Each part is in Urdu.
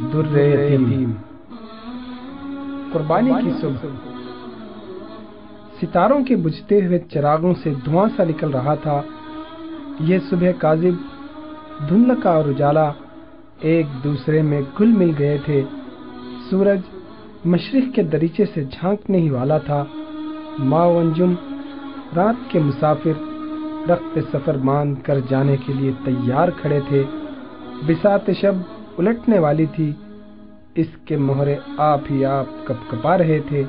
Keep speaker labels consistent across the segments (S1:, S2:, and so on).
S1: در یتیم قربانی کی صبح۔ ستاروں کے بجھتے ہوئے چراغوں سے دھواں سا نکل رہا تھا۔ یہ صبح کاذب دھندلکا اور اجالا ایک دوسرے میں گل مل گئے تھے۔ سورج مشرق کے دریچے سے جھانکنے ہی والا تھا۔ ماں انجم رات کے مسافر رخت سفر مان کر جانے کے لیے تیار کھڑے تھے۔ بسات شب الٹنے والی تھی۔ اس کے مہرے آپ ہی آپ کپ کپا رہے تھے۔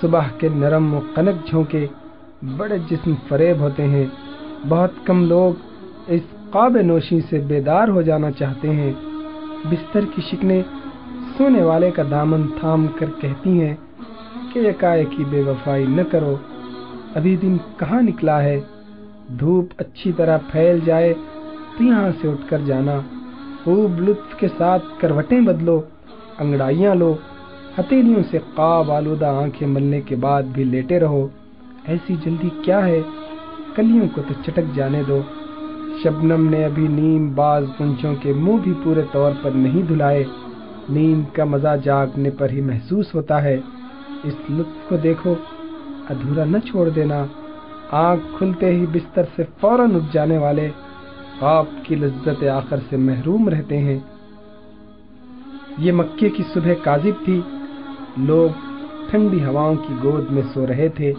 S1: صبح کے نرم و کنک جھونکے بڑے جسم فریب ہوتے ہیں۔ بہت کم لوگ اس قاب نوشی سے بیدار ہو جانا چاہتے ہیں۔ بستر کی شکنے سونے والے کا دامن تھام کر کہتی ہیں کہ یکائے کی بے وفائی نہ کرو۔ ابھی دن کہاں نکلا ہے؟ دھوپ اچھی طرح پھیل جائے تو یہاں سے اٹھ کر جانا۔ خوب لطف کے ساتھ کروٹیں بدلو، انگڑائیاں لو، ہتھیلیوں سے قاب آلودہ آنکھیں ملنے کے بعد بھی لیٹے رہو۔ ایسی جلدی کیا ہے؟ کلیوں کو تو چٹک جانے دو۔ شبنم نے ابھی نیم باز پنچوں کے منہ بھی پورے طور پر نہیں دھلائے۔ نیند کا مزہ جاگنے پر ہی محسوس ہوتا ہے۔ اس لطف کو دیکھو، ادھورا نہ چھوڑ دینا۔ آنکھ کھلتے ہی بستر سے فوراً اٹھ جانے والے۔ خواب کی لذت آخر سے محروم رہتے ہیں۔ یہ مکے کی صبح کاذب تھی۔ لوگ ٹھنڈی ہواؤں کی گود میں سو رہے تھے۔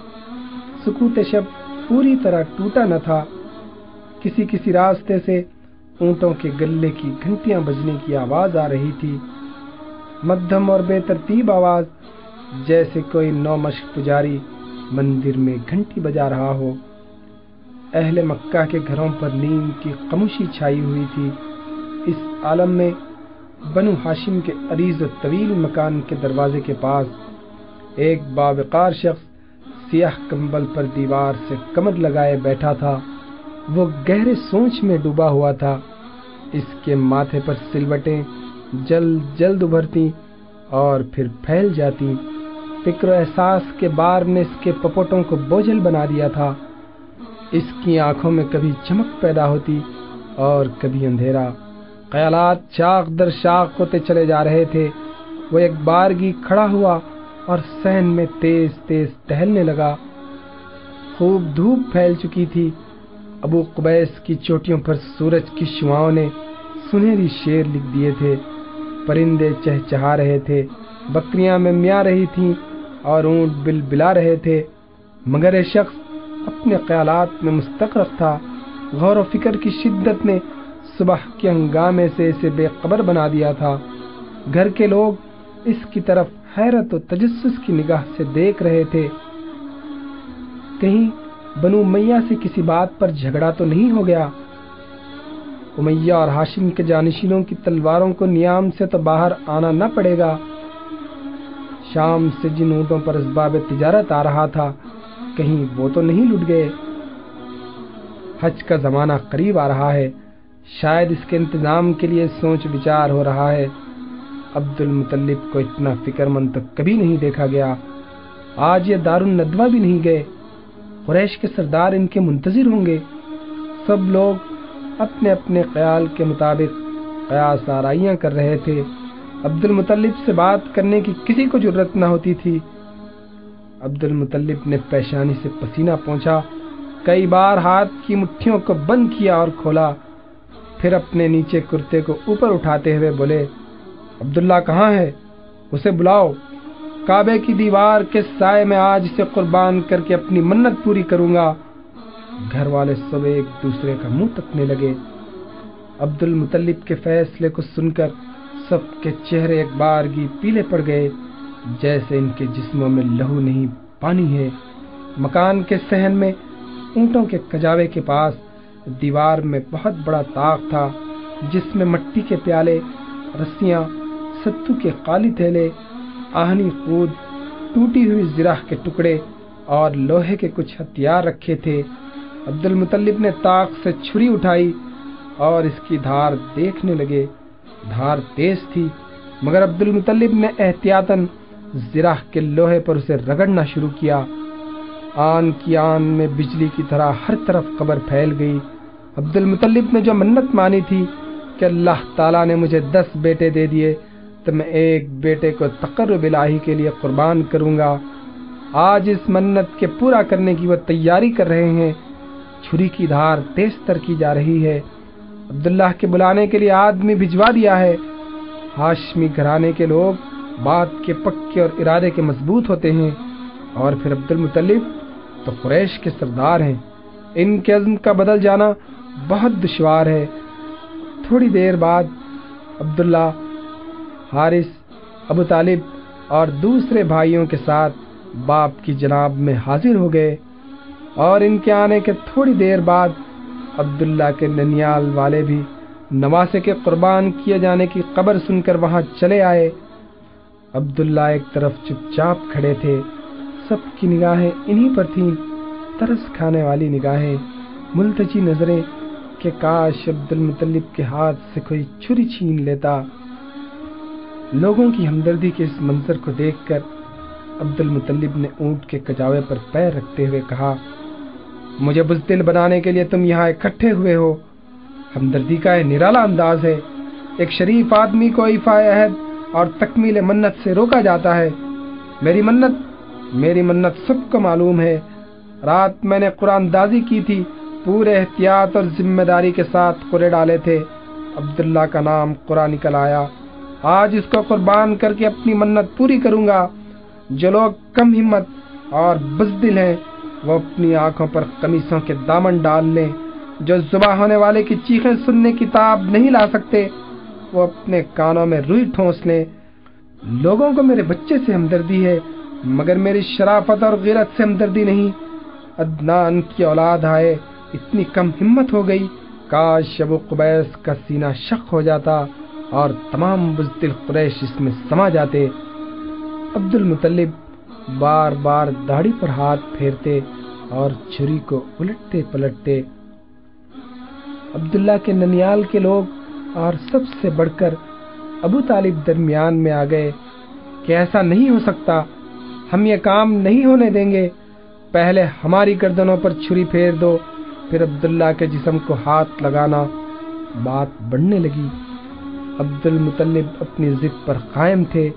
S1: سکوت شب پوری طرح ٹوٹا نہ تھا۔ کسی کسی راستے سے اونٹوں کے گلے کی گھنٹیاں بجنے کی آواز آ رہی تھی۔ مدھم اور بے ترتیب آواز، جیسے کوئی نو مشق پجاری مندر میں گھنٹی بجا رہا ہو۔ اہل مکہ کے گھروں پر نیند کی خاموشی چھائی ہوئی تھی۔ اس عالم میں بنو ہاشم کے عریض و طویل مکان کے دروازے کے پاس ایک باوقار شخص سیاہ کمبل پر دیوار سے کمر لگائے بیٹھا تھا۔ وہ گہرے سوچ میں ڈوبا ہوا تھا۔ اس کے ماتھے پر سلوٹیں جلد جلد ابھرتی اور پھر پھیل جاتی۔ فکر و احساس کے بار نے اس کے پپوٹوں کو بوجھل بنا دیا تھا۔ اس کی آنکھوں میں کبھی چمک پیدا ہوتی اور کبھی اندھیرا۔ خیالات شاخ در شاخ ہوتے چلے جا رہے تھے۔ وہ ایک بارگی کھڑا ہوا اور سہن میں تیز تیز ٹہلنے لگا۔ خوب دھوپ پھیل چکی تھی۔ ابو قبیس کی چوٹیوں پر سورج کی شعاؤں نے سنہری شیر لکھ دیے تھے۔ پرندے چہچہا رہے تھے۔ بکریاں میں میا رہی تھیں اور اونٹ بل بلا رہے تھے۔ مگر یہ شخص اپنے خیالات میں مستقرق تھا۔ غور و فکر کی شدت نے صبح کے ہنگامے سے اسے بے قبر بنا دیا تھا۔ گھر کے لوگ اس کی طرف حیرت و تجسس کی نگاہ سے دیکھ رہے تھے۔ کہیں بنو میاں سے کسی بات پر جھگڑا تو نہیں ہو گیا؟ امیہ اور ہاشم کے جانشینوں کی تلواروں کو نیام سے تو باہر آنا نہ پڑے گا۔ شام سے جن اونٹوں پر اسباب تجارت آ رہا تھا کہیں وہ تو نہیں لٹ گئے۔ حج کا زمانہ قریب آ رہا ہے۔ شاید اس کے انتظام کے لیے سوچ بچار ہو رہا ہے۔ عبد المطلب کو اتنا فکر مند تک کبھی نہیں دیکھا گیا۔ آج یہ دار الندوہ بھی نہیں گئے۔ قریش کے سردار ان کے منتظر ہوں گے۔ سب لوگ اپنے اپنے خیال کے مطابق قیاس آرائیاں کر رہے تھے۔ عبد المطلب سے بات کرنے کی کسی کو ضرورت نہ ہوتی تھی۔ عبد المطلب نے پیشانی سے پسینہ پہنچا کئی بار ہاتھ کی مٹھیوں کو بند کیا اور کھولا۔ پھر اپنے نیچے کرتے کو اوپر اٹھاتے ہوئے بولے، عبداللہ کہاں ہے؟ اسے بلاؤ۔ کعبے کی دیوار کے سائے میں آج اسے قربان کر کے اپنی منت پوری کروں گا۔ گھر والے سب ایک دوسرے کا منہ تکنے لگے۔ عبد المطلب کے فیصلے کو سن کر سب کے چہرے ایک بارگی پیلے پڑ گئے۔ جیسے ان کے جسموں میں لہو نہیں، پانی ہے۔ مکان کے سہن میں اونٹوں کے کجاوے کے پاس دیوار میں بہت بڑا تاغ تھا، جس میں مٹی کے پیالے، رسیاں، ستو کے قالی تھیلے، آہنی خود، ٹوٹی ہوئی زرہ کے ٹکڑے اور لوہے کے کچھ ہتھیار رکھے تھے۔ عبد المطلب نے طاق سے چھری اٹھائی اور اس کی دھار دیکھنے لگے۔ دھار تیز تھی، مگر عبد المطلب نے احتیاطاً زرہ کے لوہے پر اسے رگڑنا شروع کیا۔ آن کی آن میں بجلی کی طرح ہر طرف قبر پھیل گئی۔ عبد المطلب نے جو منت مانی تھی کہ اللہ تعالیٰ نے مجھے دس بیٹے دے دیے، تو میں ایک بیٹے کو تقرب الہی کے لیے قربان کروں گا۔ آج اس منت کے پورا کرنے کی وہ تیاری کر رہے ہیں۔ چھری کی دھار تیز تر کی جا رہی ہے۔ عبداللہ کے بلانے کے لیے آدمی بھجوا دیا ہے۔ ہاشمی گھرانے کے لوگ بات کے پکے اور ارادے کے مضبوط ہوتے ہیں۔ اور پھر عبد المطلب تو قریش کے سردار ہیں۔ ان کے عزم کا بدل جانا بہت دشوار ہے۔ تھوڑی دیر بعد عبداللہ، حارث، ابو طالب اور دوسرے بھائیوں کے ساتھ باپ کی جناب میں حاضر ہو گئے۔ اور ان کے آنے کے تھوڑی دیر بعد عبداللہ کے ننیال والے بھی نواسے کے قربان کیے جانے کی قبر سن کر وہاں چلے آئے۔ عبداللہ ایک طرف چپ چاپ کھڑے تھے۔ سب کی نگاہیں انہی پر تھیں۔ ترس کھانے والی نگاہیں، ملتجی نظریں کہ کاش عبد المطلب کے ہاتھ سے کوئی چھری چھین لیتا۔ لوگوں کی ہمدردی کے اس منظر کو دیکھ کر عبد المطلب نے اونٹ کے کجاوے پر پیر رکھتے ہوئے کہا، مجھے بزدل بنانے کے لیے تم یہاں اکٹھے ہوئے ہو۔ ہمدردی کا یہ نرالا انداز ہے۔ ایک شریف آدمی کو عہد اور تکمیل منت سے روکا جاتا ہے۔ میری منت میری منت سب کو معلوم ہے۔ رات میں نے قرآن دازی کی تھی، پورے احتیاط اور ذمہ داری کے ساتھ قرے ڈالے تھے۔ عبداللہ کا نام قرآن نکل آیا۔ آج اس کو قربان کر کے اپنی منت پوری کروں گا۔ جو لوگ کم ہمت اور بزدل ہیں، وہ اپنی آنکھوں پر کمیسوں کے دامن ڈال لیں۔ جو زبا ہونے والے کی چیخیں سننے کی تاب نہیں لا سکتے وہ اپنے کانوں میں روئی ٹھونس لیں لوگوں کو میرے بچے سے ہمدردی ہے، مگر میری شرافت اور غیرت سے ہمدردی نہیں۔ ادنان کی اولاد آئے، اتنی کم ہمت ہو گئی۔ کاش ابو قبیس کا سینہ شک ہو جاتا اور تمام بزدل قریش اس میں سما جاتے۔ عبد المطلب بار بار داڑھی پر ہاتھ پھیرتے اور چھری کو الٹتے پلٹتے۔ عبداللہ کے ننیال کے لوگ اور سب سے بڑھ کر ابو طالب درمیان میں آ گئے کہ ایسا نہیں ہو سکتا، ہم یہ کام نہیں ہونے دیں گے۔ پہلے ہماری گردنوں پر چھری پھیر دو، پھر عبداللہ کے جسم کو ہاتھ لگانا بات بڑھنے لگی۔ عبد المطلب اپنی ضد پر قائم تھے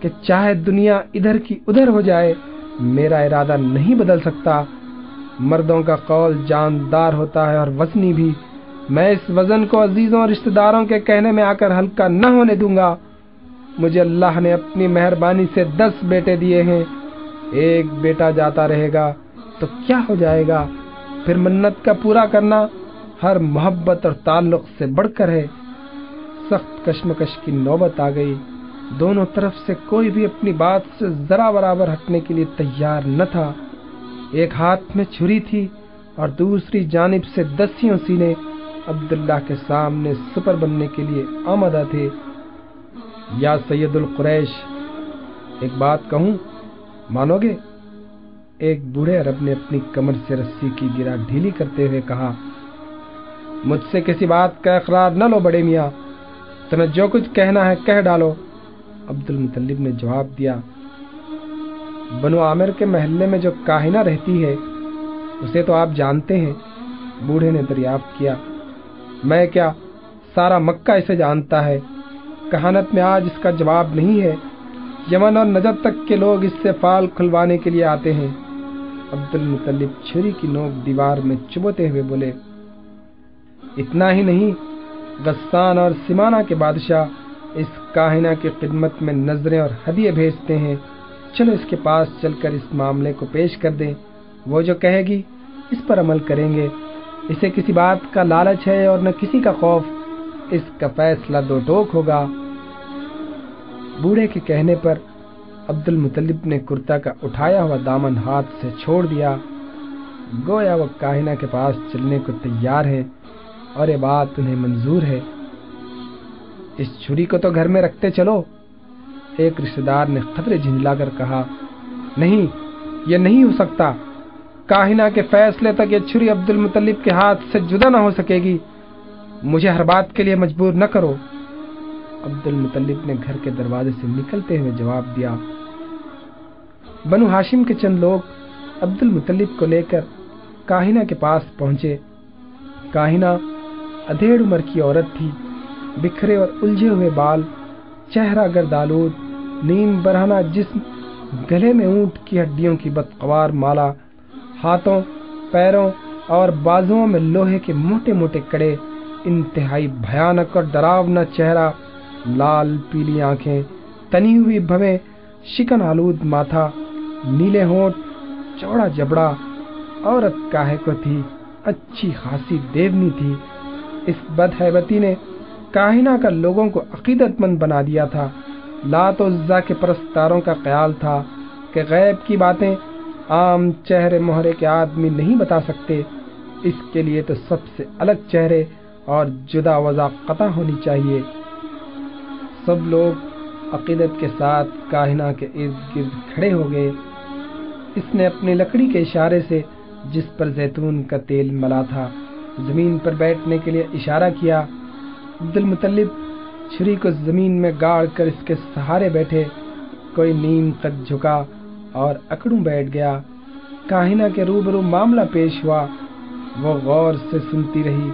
S1: کہ چاہے دنیا ادھر کی ادھر ہو جائے، میرا ارادہ نہیں بدل سکتا۔ مردوں کا قول جاندار ہوتا ہے اور وزنی بھی۔ میں اس وزن کو عزیزوں اور رشتہ داروں کے کہنے میں آ کر ہلکا نہ ہونے دوں گا۔ مجھے اللہ نے اپنی مہربانی سے دس بیٹے دیے ہیں۔ ایک بیٹا جاتا رہے گا تو کیا ہو جائے گا؟ پھر منت کا پورا کرنا ہر محبت اور تعلق سے بڑھ کر ہے۔ سخت کشمکش کی نوبت آ گئی۔ دونوں طرف سے کوئی بھی اپنی بات سے ذرا برابر ہٹنے کے لیے تیار نہ تھا۔ ایک ہاتھ میں چھری تھی اور دوسری جانب سے دسیوں سینے۔ عبداللہ کے سامنے سپر بننے کے لیے آمدہ تھے۔ یا سید القریش، ایک بات کہوں؟ مانو گے؟ ایک بوڑھے عرب نے اپنی کمر سے رسی کی گرا ڈھیلی کرتے ہوئے کہا، مجھ سے کسی بات کا اقرار نہ لو بڑے میاں تمہیں جو کچھ کہنا ہے کہہ ڈالو۔ عبد المطلب نے جواب دیا، بنو عامر کے محلے میں جو کاہنہ رہتی ہے، اسے تو آپ جانتے ہیں۔ بوڑھے نے دریافت کیا میں کیا سارا مکہ اسے جانتا ہے؟ کہانت میں آج اس کا جواب نہیں ہے۔ یمن اور نجد تک کے لوگ اس سے فال کھلوانے کے لیے آتے ہیں۔ عبد المطلب چھری کی نوک دیوار میں چبوتے ہوئے بولے، اتنا ہی نہیں، غسان اور سمانہ کے بادشاہ اس کاہنہ کی خدمت میں نظریں اور ہدیے بھیجتے ہیں۔ چلو اس کے پاس چل کر اس معاملے کو پیش کر دیں۔ وہ جو کہے گی، اس پر عمل کریں گے۔ اسے کسی بات کا لالچ ہے اور نہ کسی کا خوف، اس کا فیصلہ دو ٹوک ہوگا۔ بوڑھے کے کہنے پر عبد المطلب نے کرتا کا اٹھایا ہوا دامن ہاتھ سے چھوڑ دیا۔ گویا وہ کاہنہ کے پاس چلنے کو تیار ہے اور یہ بات انہیں منظور ہے۔ اس چھری کو تو گھر میں رکھتے چلو۔ ایک رشتے دار نے خطرے جھنجلا کر کہا، نہیں، یہ نہیں ہو سکتا۔ کاہنا کے فیصلے تک یہ چھری عبد المطلب کے ہاتھ سے جدا نہ ہو سکے گی۔ مجھے ہر بات کے لیے مجبور نہ کرو۔ عبد المطلب نے گھر کے دروازے سے نکلتے ہوئے جواب دیا۔ بنو ہاشم کے چند لوگ عبد المطلب کو لے کر کاہنا کے پاس پہنچے۔ کاہنا ادھیڑ عمر کی عورت تھی، بکھرے اور الجھے ہوئے بال، چہرہ گردالود نیم برہنا جسم، گلے میں اونٹ کی ہڈیوں کی بدقوار مالا۔ ہاتھوں، پیروں اور بازوؤں میں لوہے کے موٹے موٹے کڑے، انتہائی بھیانک اور ڈراونا چہرہ، لال پیلی آنکھیں، تنی ہوئی بھویں، شکن آلود ماتھا، نیلے ہونٹ، چوڑا جبڑا، عورت کاہے کو تھی، اچھی خاصی دیونی تھی۔ اس بدحیبتی نے کاہنا کا لوگوں کو عقیدت مند بنا دیا تھا۔ لات و عزا کے پرستاروں کا خیال تھا کہ غیب کی باتیں عام چہرے مہرے کے آدمی نہیں بتا سکتے۔ اس کے لیے تو سب سے الگ چہرے اور جدا وضع قطع ہونی چاہیے۔ سب لوگ عقیدت کے ساتھ کاہنا کے ارد گرد کھڑے ہو گئے۔ اس نے اپنی لکڑی کے اشارے سے جس پر زیتون کا تیل ملا تھا، زمین پر بیٹھنے کے لیے اشارہ کیا۔ عبد المطلب چھری کو زمین میں گاڑ کر اس کے سہارے بیٹھے، کوئی نیم قد جھکا۔ اور اکڑوں بیٹھ گیا۔ کاہنا کے روبرو معاملہ پیش ہوا۔ وہ غور سے سنتی رہی۔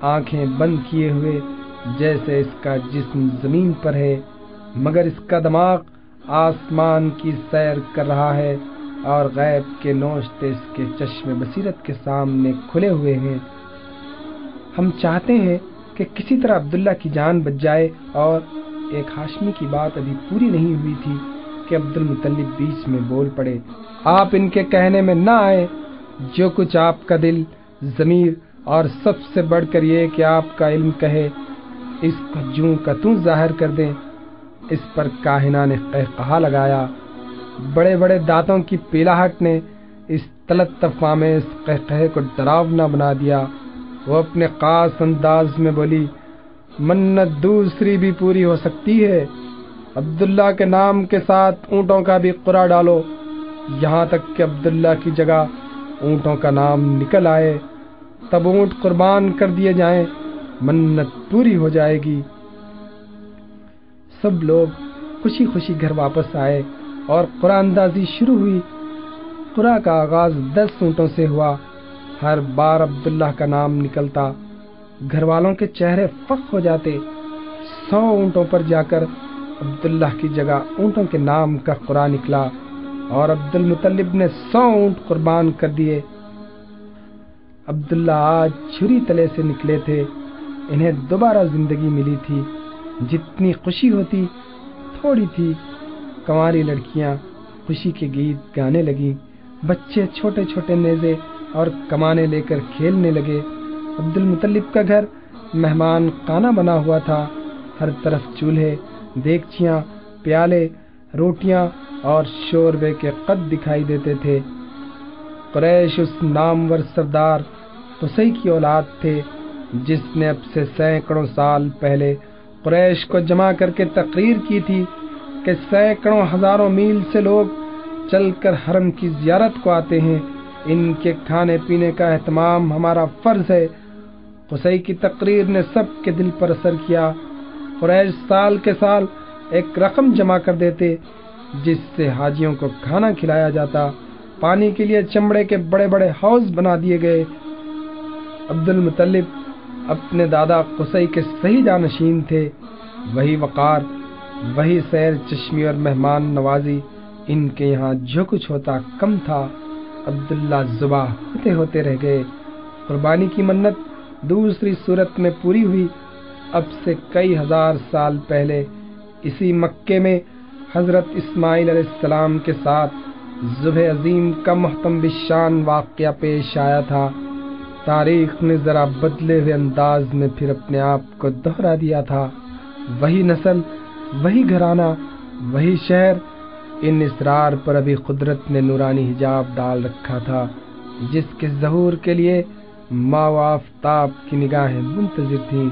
S1: آنکھیں بند کیے ہوئے، جیسے اس کا جسم زمین پر ہے، مگر اس کا دماغ آسمان کی سیر کر رہا ہے اور غیب کے نوشتے اس کے چشم بصیرت کے سامنے کھلے ہوئے ہیں۔ ہم چاہتے ہیں کہ کسی طرح عبداللہ کی جان بچ جائے اور ایک ہاشمی کی بات ابھی پوری نہیں ہوئی تھی۔ کہ عبد المطلب بیچ میں بول پڑے، آپ ان کے کہنے میں نہ آئے۔ جو کچھ آپ کا دل، ضمیر اور سب سے بڑھ کر یہ کہ آپ کا علم کہے، اس کو جوں کا توں ظاہر کر دیں۔ اس پر کاہنا نے کہا لگایا۔ بڑے بڑے دانتوں کی پیلاہٹ نے اس تلطف میں اس قہقہے کو ڈراونا بنا دیا۔ وہ اپنے خاص انداز میں بولی، منت دوسری بھی پوری ہو سکتی ہے۔ عبداللہ کے نام کے ساتھ اونٹوں کا بھی قرا ڈالو۔ یہاں تک کہ عبداللہ کی جگہ اونٹوں کا نام نکل آئے۔ تب اونٹ قربان کر دیے جائیں، منت پوری ہو جائے گی۔ سب لوگ خوشی خوشی گھر واپس آئے اور قرآن اندازی شروع ہوئی۔ قرآن کا آغاز دس اونٹوں سے ہوا۔ ہر بار عبداللہ کا نام نکلتا۔ گھر والوں کے چہرے فخ ہو جاتے۔ سو اونٹوں پر جا کر عبداللہ کی جگہ اونٹوں کے نام کا قرآن نکلا اور عبد المطلب نے سو اونٹ قربان کر دیے۔ عبداللہ آج چھری تلے سے نکلے تھے۔ انہیں دوبارہ زندگی ملی تھی۔ جتنی خوشی ہوتی، تھوڑی تھی۔ کنواری لڑکیاں خوشی کے گیت گانے لگی بچے چھوٹے چھوٹے نیزے اور کمانے لے کر کھیلنے لگے۔ عبد المطلب کا گھر مہمان خانہ بنا ہوا تھا۔ ہر طرف چولہے دیگچیاں پیالے، روٹیاں اور شوربے کے قد دکھائی دیتے تھے۔ قریش اس نامور سردار قسی کی اولاد تھے، جس نے اب سے سینکڑوں سال پہلے قریش کو جمع کر کے تقریر کی تھی کہ سینکڑوں ہزاروں میل سے لوگ چل کر حرم کی زیارت کو آتے ہیں۔ ان کے کھانے پینے کا اہتمام ہمارا فرض ہے۔ قسی کی تقریر نے سب کے دل پر اثر کیا۔ قریش سال کے سال ایک رقم جمع کر دیتے، جس سے حاجیوں کو کھانا کھلایا جاتا، پانی کے لیے چمڑے کے بڑے بڑے ہاؤس بنا دیے گئے۔ عبد المطلب اپنے دادا قصی کے صحیح جانشین تھے۔ وہی وقار، وہی سیر چشمی اور مہمان نوازی، ان کے یہاں جو کچھ ہوتا کم تھا۔ عبداللہ زبا ہوتے ہوتے رہ گئے۔ قربانی کی منت دوسری صورت میں پوری ہوئی۔ اب سے کئی ہزار سال پہلے اسی مکے میں حضرت اسماعیل علیہ السلام کے ساتھ زبہ عظیم کا محتم بشان واقعہ پیش آیا تھا۔ تاریخ نے ذرا بدلے ہوئے انداز میں پھر اپنے آپ کو دہرا دیا تھا۔ وہی نسل، وہی گھرانہ، وہی شہر، ان اسرار پر ابھی قدرت نے نورانی حجاب ڈال رکھا تھا، جس کے ظہور کے لیے ماں و آفتاب کی نگاہیں منتظر تھیں۔